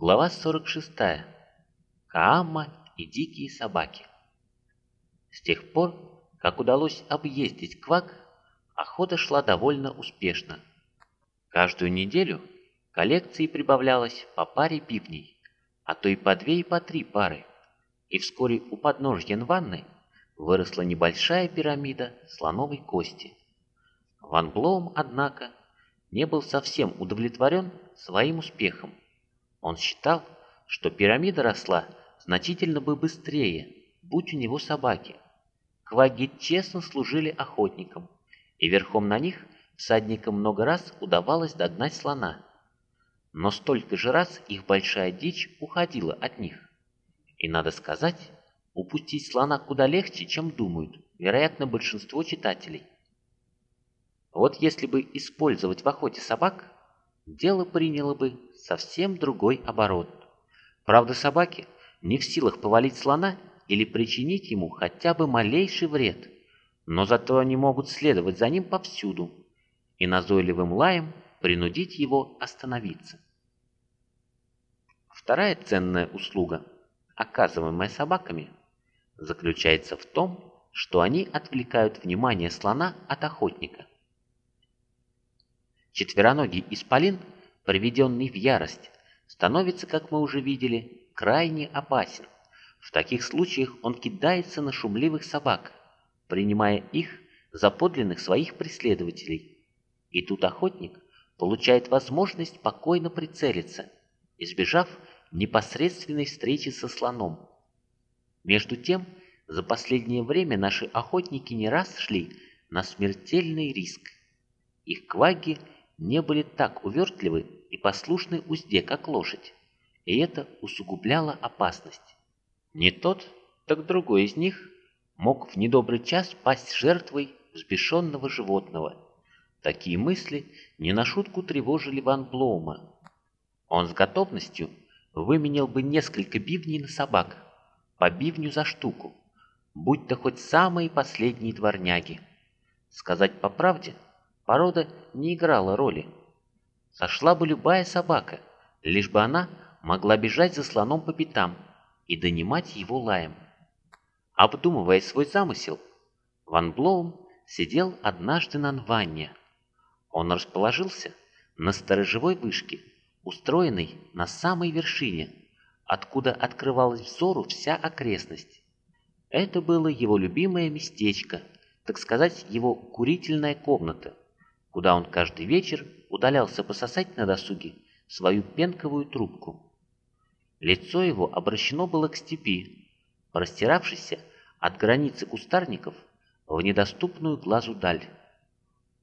Глава 46. Каама и дикие собаки. С тех пор, как удалось объездить Квак, охота шла довольно успешно. Каждую неделю коллекции прибавлялось по паре бивней, а то и по две и по три пары, и вскоре у подножья Нванны выросла небольшая пирамида слоновой кости. Ван Блоум, однако, не был совсем удовлетворен своим успехом. Он считал, что пирамида росла значительно бы быстрее, будь у него собаки. Кваги честно служили охотникам, и верхом на них всадникам много раз удавалось догнать слона. Но столько же раз их большая дичь уходила от них. И надо сказать, упустить слона куда легче, чем думают, вероятно, большинство читателей. Вот если бы использовать в охоте собак, дело приняло бы совсем другой оборот. Правда, собаки не в силах повалить слона или причинить ему хотя бы малейший вред, но зато они могут следовать за ним повсюду и назойливым лаем принудить его остановиться. Вторая ценная услуга, оказываемая собаками, заключается в том, что они отвлекают внимание слона от охотника. Четвероногий исполин, приведенный в ярость, становится, как мы уже видели, крайне опасен. В таких случаях он кидается на шумливых собак, принимая их за подлинных своих преследователей. И тут охотник получает возможность спокойно прицелиться, избежав непосредственной встречи со слоном. Между тем, за последнее время наши охотники не раз шли на смертельный риск. Их кваги не были так увертливы и послушны узде, как лошадь, и это усугубляло опасность. Не тот, так другой из них мог в недобрый час пасть жертвой взбешенного животного. Такие мысли не на шутку тревожили Ван Блоума. Он с готовностью выменял бы несколько бивней на собак, по бивню за штуку, будь то хоть самые последние дворняги. Сказать по правде – Порода не играла роли. Сошла бы любая собака, лишь бы она могла бежать за слоном по пятам и донимать его лаем. Обдумывая свой замысел, Ван Блоум сидел однажды на Нванне. Он расположился на сторожевой вышке, устроенной на самой вершине, откуда открывалась взору вся окрестность. Это было его любимое местечко, так сказать, его курительная комната – куда он каждый вечер удалялся пососать на досуге свою пенковую трубку. Лицо его обращено было к степи, простиравшейся от границы кустарников в недоступную глазу даль.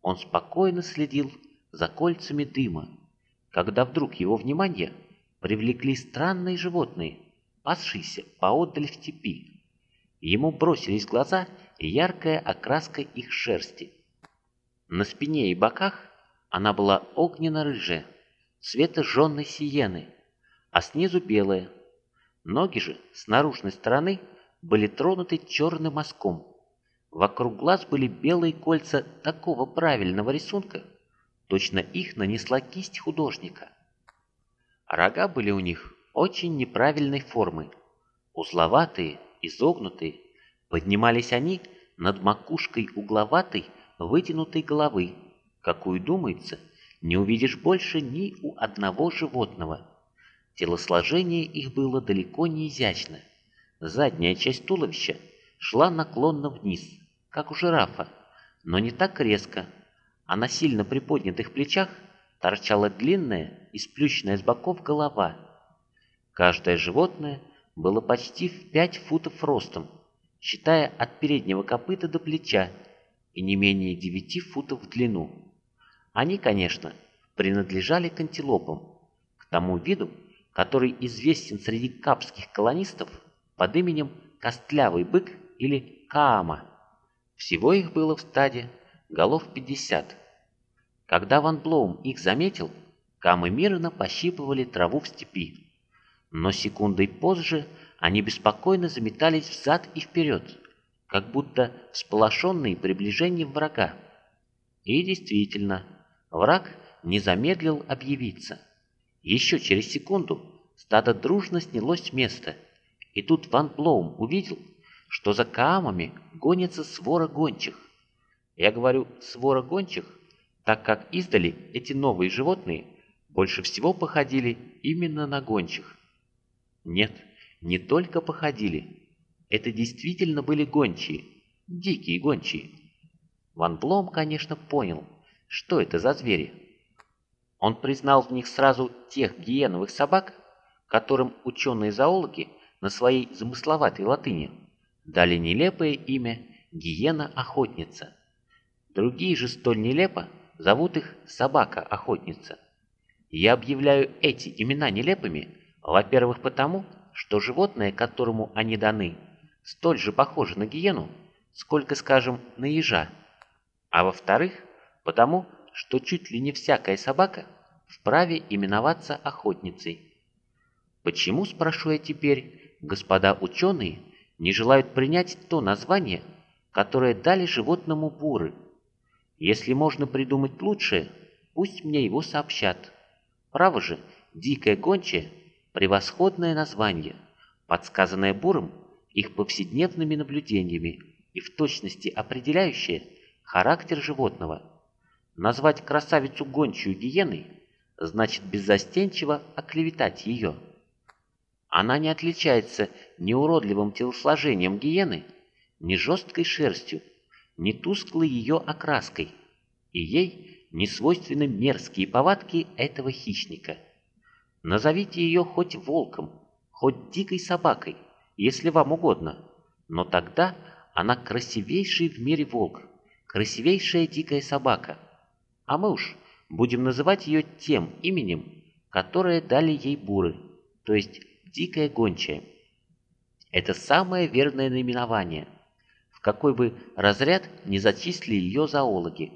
Он спокойно следил за кольцами дыма, когда вдруг его внимание привлекли странные животные, пасшиеся поотдаль в степи. Ему бросились глаза яркая окраска их шерсти – на спине и боках она была огненно-рыжая, цвета жженной сиены, а снизу белая. Ноги же с наружной стороны были тронуты черным мазком. Вокруг глаз были белые кольца такого правильного рисунка, точно их нанесла кисть художника. Рога были у них очень неправильной формы, узловатые, изогнутые, поднимались они над макушкой угловатой, вытянутой головы, какую, думается, не увидишь больше ни у одного животного. Телосложение их было далеко не изящно. Задняя часть туловища шла наклонно вниз, как у жирафа, но не так резко, а на сильно приподнятых плечах торчала длинная и сплющенная с боков голова. Каждое животное было почти в пять футов ростом, считая от переднего копыта до плеча, и не менее 9 футов в длину. Они, конечно, принадлежали к антилопам, к тому виду, который известен среди капских колонистов под именем Костлявый бык или Каама. Всего их было в стаде голов 50. Когда Ван Блоум их заметил, Камы мирно пощипывали траву в степи. Но секундой позже они беспокойно заметались взад и вперед, как будто сполошенный приближением врага. И действительно, враг не замедлил объявиться. Еще через секунду стадо дружно снялось с места, и тут Ван Блоум увидел, что за Каамами гонится свора гончих. Я говорю «свора гончих», так как издали эти новые животные больше всего походили именно на гончих. Нет, не только походили, это действительно были гончие, дикие гончие. Ван Блом, конечно, понял, что это за звери. Он признал в них сразу тех гиеновых собак, которым ученые-зоологи на своей замысловатой латыни дали нелепое имя гиена-охотница. Другие же столь нелепо зовут их собака-охотница. Я объявляю эти имена нелепыми, во-первых, потому, что животное, которому они даны, столь же похоже на гиену, сколько, скажем, на ежа, а во-вторых, потому, что чуть ли не всякая собака вправе именоваться охотницей. Почему, спрошу я теперь, господа ученые не желают принять то название, которое дали животному буры? Если можно придумать лучшее, пусть мне его сообщат. Право же, дикая гончая – превосходное название, подсказанное буром их повседневными наблюдениями и в точности определяющее характер животного. Назвать красавицу гончую гиеной значит беззастенчиво оклеветать ее. Она не отличается ни уродливым телосложением гиены, ни жесткой шерстью, ни тусклой ее окраской, и ей не свойственны мерзкие повадки этого хищника. Назовите ее хоть волком, хоть дикой собакой, если вам угодно, но тогда она красивейший в мире волк, красивейшая дикая собака, а мы уж будем называть ее тем именем, которое дали ей буры, то есть дикая гончая. Это самое верное наименование, в какой бы разряд не зачислили ее зоологи.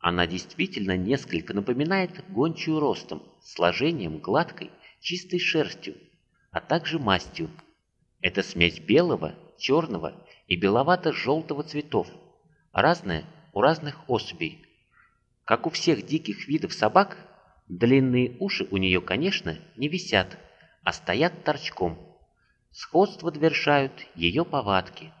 Она действительно несколько напоминает гончую ростом, сложением, гладкой, чистой шерстью, а также мастью. Это смесь белого, черного и беловато-желтого цветов, разная у разных особей. Как у всех диких видов собак, длинные уши у нее, конечно, не висят, а стоят торчком. Сходство довершают ее повадки.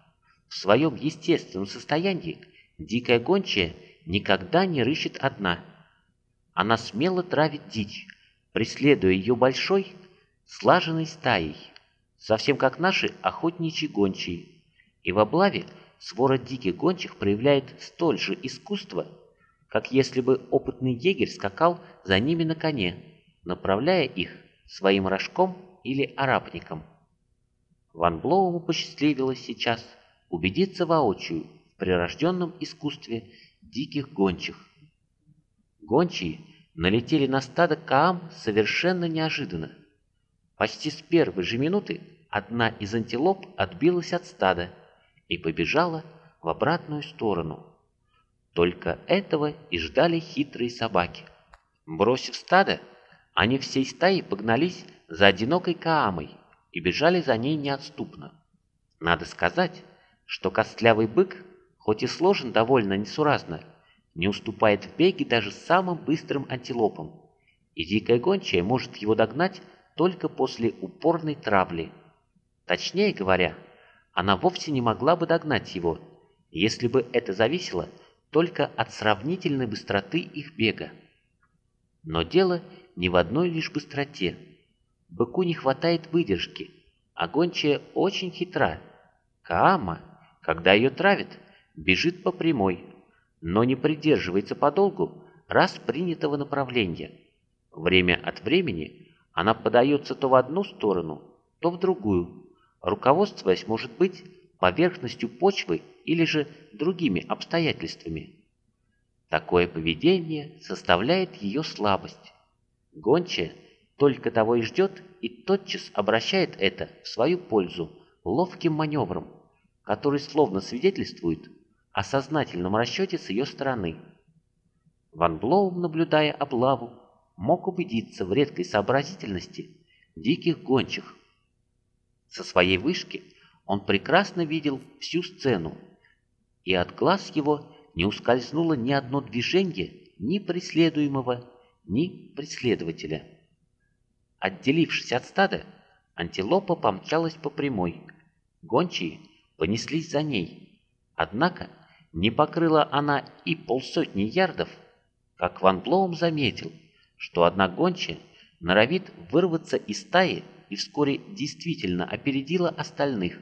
В своем естественном состоянии дикая гончая никогда не рыщет одна. Она смело травит дичь, преследуя ее большой, слаженной стаей, совсем как наши охотничьи гончие. И в облаве свора диких гончих проявляет столь же искусство, как если бы опытный егерь скакал за ними на коне, направляя их своим рожком или арапником. Ван Блоуму посчастливилось сейчас убедиться воочию в прирожденном искусстве диких гончих. Гончие налетели на стадо Каам совершенно неожиданно. Почти с первой же минуты одна из антилоп отбилась от стада и побежала в обратную сторону. Только этого и ждали хитрые собаки. Бросив стадо, они всей стаей погнались за одинокой Каамой и бежали за ней неотступно. Надо сказать, что костлявый бык, хоть и сложен довольно несуразно, не уступает в беге даже самым быстрым антилопам, и дикая гончая может его догнать только после упорной травли. Точнее говоря, она вовсе не могла бы догнать его, если бы это зависело только от сравнительной быстроты их бега. Но дело не в одной лишь быстроте. Быку не хватает выдержки, а гончая очень хитра. Каама, когда ее травят, бежит по прямой, но не придерживается подолгу раз принятого направления. Время от времени она подается то в одну сторону, то в другую, руководствуясь, может быть, поверхностью почвы или же другими обстоятельствами. Такое поведение составляет ее слабость. Гончая только того и ждет и тотчас обращает это в свою пользу ловким маневром, который словно свидетельствует о сознательном расчете с ее стороны. Ван Блоум, наблюдая облаву, мог убедиться в редкой сообразительности диких гончих. Со своей вышки он прекрасно видел всю сцену, и от глаз его не ускользнуло ни одно движение ни преследуемого, ни преследователя. Отделившись от стада, антилопа помчалась по прямой. Гончие понеслись за ней. Однако не покрыла она и полсотни ярдов, как Ван Блоум заметил, что одна гончая норовит вырваться из стаи и вскоре действительно опередила остальных.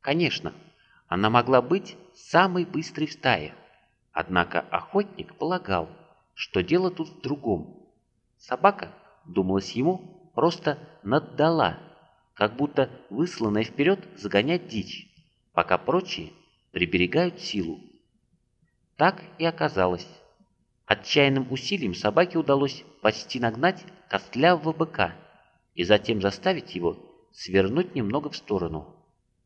Конечно, она могла быть самой быстрой в стае, однако охотник полагал, что дело тут в другом. Собака, думалось ему, просто наддала, как будто высланная вперед загонять дичь, пока прочие приберегают силу. Так и оказалось. Отчаянным усилием собаке удалось почти нагнать костлявого быка и затем заставить его свернуть немного в сторону.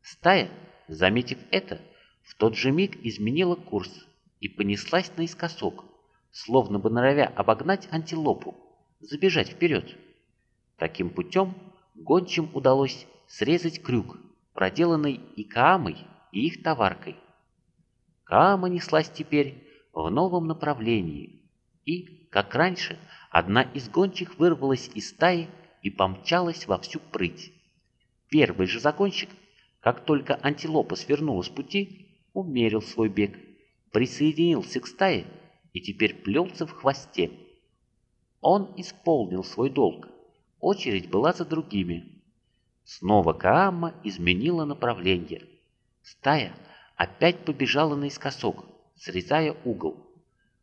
Стая, заметив это, в тот же миг изменила курс и понеслась наискосок, словно бы норовя обогнать антилопу, забежать вперед. Таким путем гончим удалось срезать крюк, проделанный и Каамой, и их товаркой. Каама неслась теперь в новом направлении, и, как раньше, одна из гончих вырвалась из стаи и помчалась во всю прыть. Первый же закончик, как только антилопа свернула с пути, умерил свой бег, присоединился к стае и теперь плелся в хвосте. Он исполнил свой долг, очередь была за другими. Снова Каама изменила направление. Стая опять побежала наискосок, срезая угол.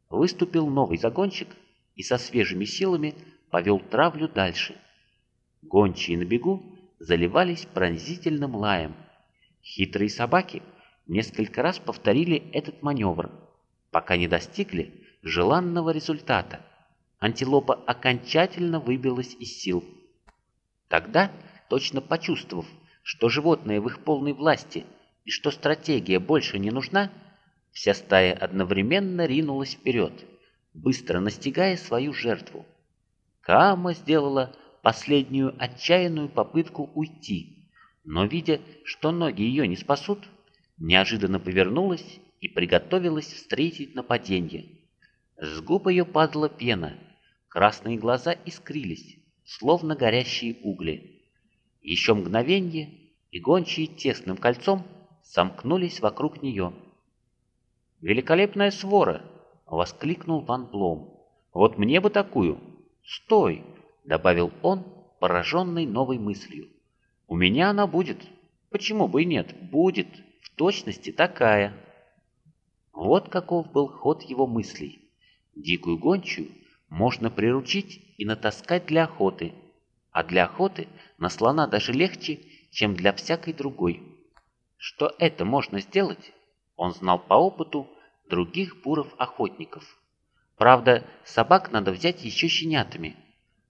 Выступил новый загонщик и со свежими силами повел травлю дальше. Гончие на бегу заливались пронзительным лаем. Хитрые собаки несколько раз повторили этот маневр, пока не достигли желанного результата. Антилопа окончательно выбилась из сил. Тогда, точно почувствовав, что животное в их полной власти – и что стратегия больше не нужна, вся стая одновременно ринулась вперед, быстро настигая свою жертву. Каама сделала последнюю отчаянную попытку уйти, но, видя, что ноги ее не спасут, неожиданно повернулась и приготовилась встретить нападение. С губ ее падала пена, красные глаза искрились, словно горящие угли. Еще мгновенье, и гончие тесным кольцом сомкнулись вокруг нее. «Великолепная свора!» — воскликнул Ван Блом. «Вот мне бы такую!» «Стой!» — добавил он, пораженный новой мыслью. «У меня она будет. Почему бы и нет? Будет. В точности такая». Вот каков был ход его мыслей. Дикую гончую можно приручить и натаскать для охоты, а для охоты на слона даже легче, чем для всякой другой. Что это можно сделать, он знал по опыту других буров-охотников. Правда, собак надо взять еще щенятами,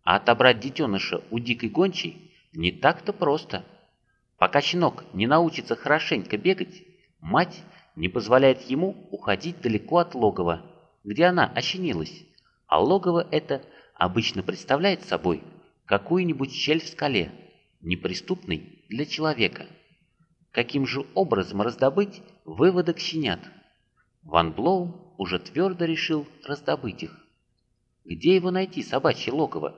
а отобрать детеныша у дикой гончей не так-то просто. Пока щенок не научится хорошенько бегать, мать не позволяет ему уходить далеко от логова, где она ощенилась, а логово это обычно представляет собой какую-нибудь щель в скале, неприступный для человека каким же образом раздобыть выводок щенят. Ван Блоум уже твердо решил раздобыть их. Где его найти, собачье логово?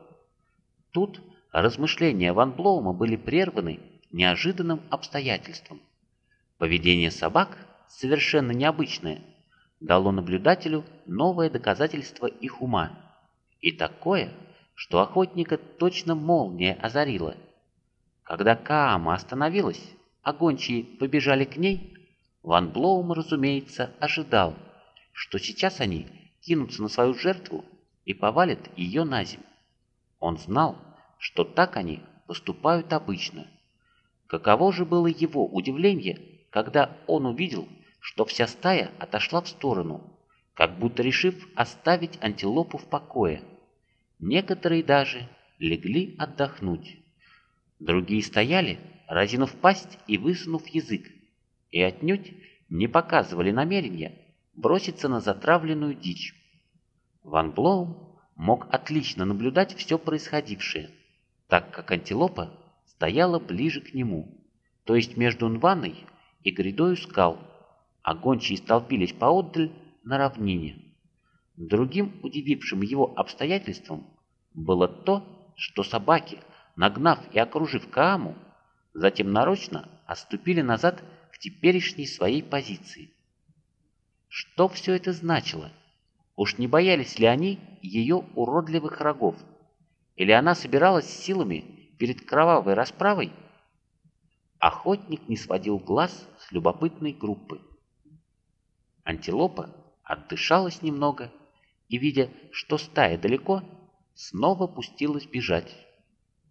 Тут размышления Ван Блоума были прерваны неожиданным обстоятельством. Поведение собак, совершенно необычное, дало наблюдателю новое доказательство их ума. И такое, что охотника точно молния озарила. Когда Каама остановилась, а гончие побежали к ней, Ван Блоум, разумеется, ожидал, что сейчас они кинутся на свою жертву и повалят ее на землю. Он знал, что так они поступают обычно. Каково же было его удивление, когда он увидел, что вся стая отошла в сторону, как будто решив оставить антилопу в покое. Некоторые даже легли отдохнуть. Другие стояли, разинув пасть и высунув язык, и отнюдь не показывали намерения броситься на затравленную дичь. Ван Блоум мог отлично наблюдать все происходившее, так как антилопа стояла ближе к нему, то есть между Нваной и грядою скал, а гончие столпились поотдаль на равнине. Другим удивившим его обстоятельством было то, что собаки, нагнав и окружив Кааму, затем нарочно отступили назад к теперешней своей позиции. Что все это значило? Уж не боялись ли они ее уродливых рогов? Или она собиралась силами перед кровавой расправой? Охотник не сводил глаз с любопытной группы. Антилопа отдышалась немного и, видя, что стая далеко, снова пустилась бежать.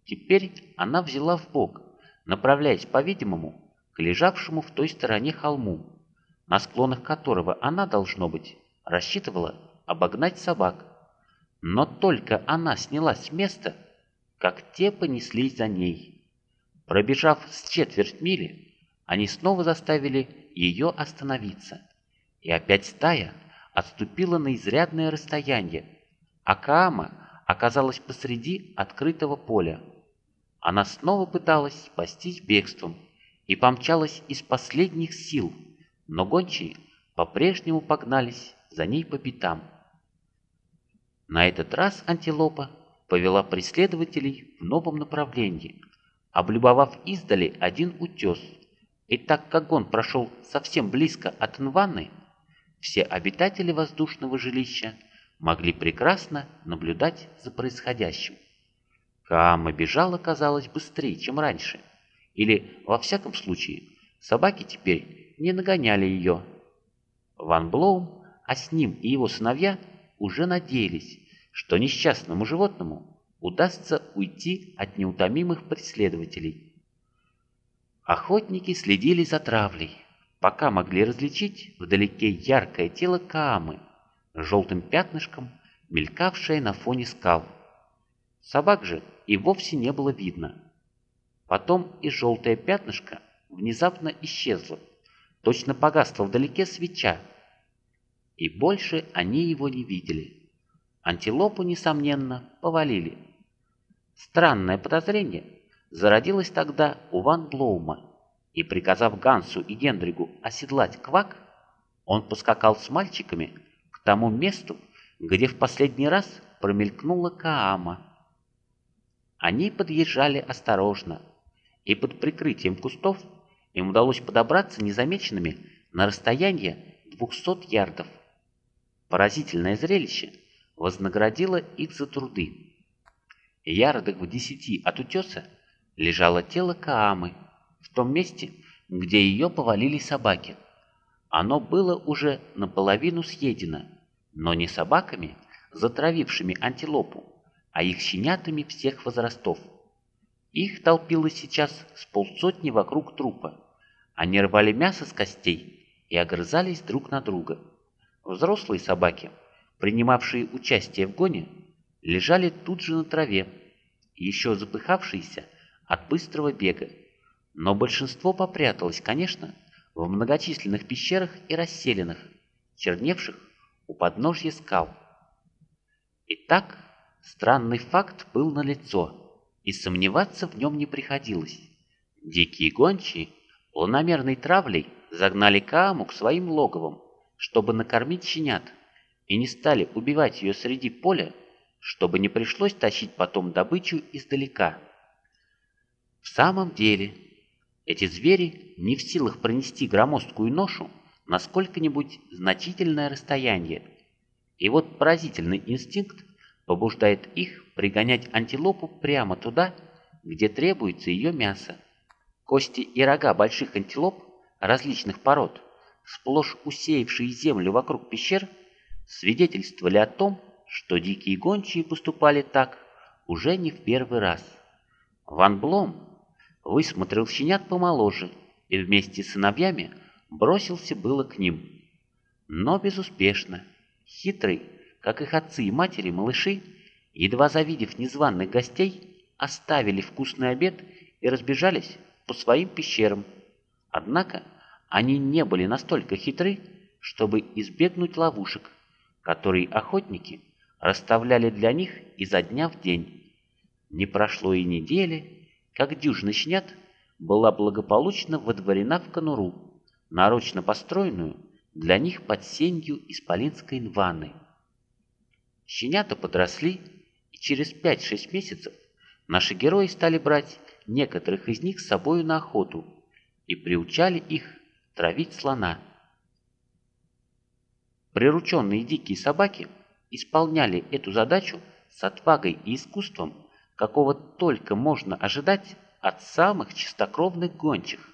Теперь она взяла в бок, направляясь, по-видимому, к лежавшему в той стороне холму, на склонах которого она, должно быть, рассчитывала обогнать собак. Но только она снялась с места, как те понеслись за ней. Пробежав с четверть мили, они снова заставили ее остановиться. И опять стая отступила на изрядное расстояние, а Каама оказалась посреди открытого поля. Она снова пыталась спастись бегством и помчалась из последних сил, но гончие по-прежнему погнались за ней по пятам. На этот раз антилопа повела преследователей в новом направлении, облюбовав издали один утес, и так как он прошел совсем близко от Нваны, все обитатели воздушного жилища могли прекрасно наблюдать за происходящим. Каама бежала, казалось, быстрее, чем раньше. Или, во всяком случае, собаки теперь не нагоняли ее. Ван Блоум, а с ним и его сыновья уже надеялись, что несчастному животному удастся уйти от неутомимых преследователей. Охотники следили за травлей, пока могли различить вдалеке яркое тело Каамы, желтым пятнышком, мелькавшее на фоне скал. Собак же и вовсе не было видно. Потом и желтое пятнышко внезапно исчезло, точно погасла вдалеке свеча, и больше они его не видели. Антилопу, несомненно, повалили. Странное подозрение зародилось тогда у Ван Блоума, и, приказав Гансу и Гендригу оседлать квак, он поскакал с мальчиками к тому месту, где в последний раз промелькнула Каама. Они подъезжали осторожно, и под прикрытием кустов им удалось подобраться незамеченными на расстояние 200 ярдов. Поразительное зрелище вознаградило их за труды. Ярдах в десяти от утеса лежало тело Каамы в том месте, где ее повалили собаки. Оно было уже наполовину съедено, но не собаками, затравившими антилопу, а их щенятами всех возрастов. Их толпилось сейчас с полсотни вокруг трупа. Они рвали мясо с костей и огрызались друг на друга. Взрослые собаки, принимавшие участие в гоне, лежали тут же на траве, еще запыхавшиеся от быстрого бега. Но большинство попряталось, конечно, в многочисленных пещерах и расселенных, черневших у подножья скал. Итак, Странный факт был налицо, и сомневаться в нем не приходилось. Дикие гончие планомерной травлей загнали Кааму к своим логовам, чтобы накормить щенят, и не стали убивать ее среди поля, чтобы не пришлось тащить потом добычу издалека. В самом деле, эти звери не в силах пронести громоздкую ношу на сколько-нибудь значительное расстояние. И вот поразительный инстинкт побуждает их пригонять антилопу прямо туда, где требуется ее мясо. Кости и рога больших антилоп различных пород, сплошь усеявшие землю вокруг пещер, свидетельствовали о том, что дикие гончие поступали так уже не в первый раз. Ван Блом высмотрел щенят помоложе и вместе с сыновьями бросился было к ним. Но безуспешно. Хитрый, как их отцы и матери, малыши, едва завидев незваных гостей, оставили вкусный обед и разбежались по своим пещерам. Однако они не были настолько хитры, чтобы избегнуть ловушек, которые охотники расставляли для них изо дня в день. Не прошло и недели, как дюжина щенят была благополучно водворена в конуру, нарочно построенную для них под сенью исполинской нваны. Щенята подросли и через 5-6 месяцев Наши герои стали брать некоторых из них с собою на охоту и приучали их травить слона. Прирученные дикие собаки исполняли эту задачу с отвагой и искусством, какого только можно ожидать от самых чистокровных гончих.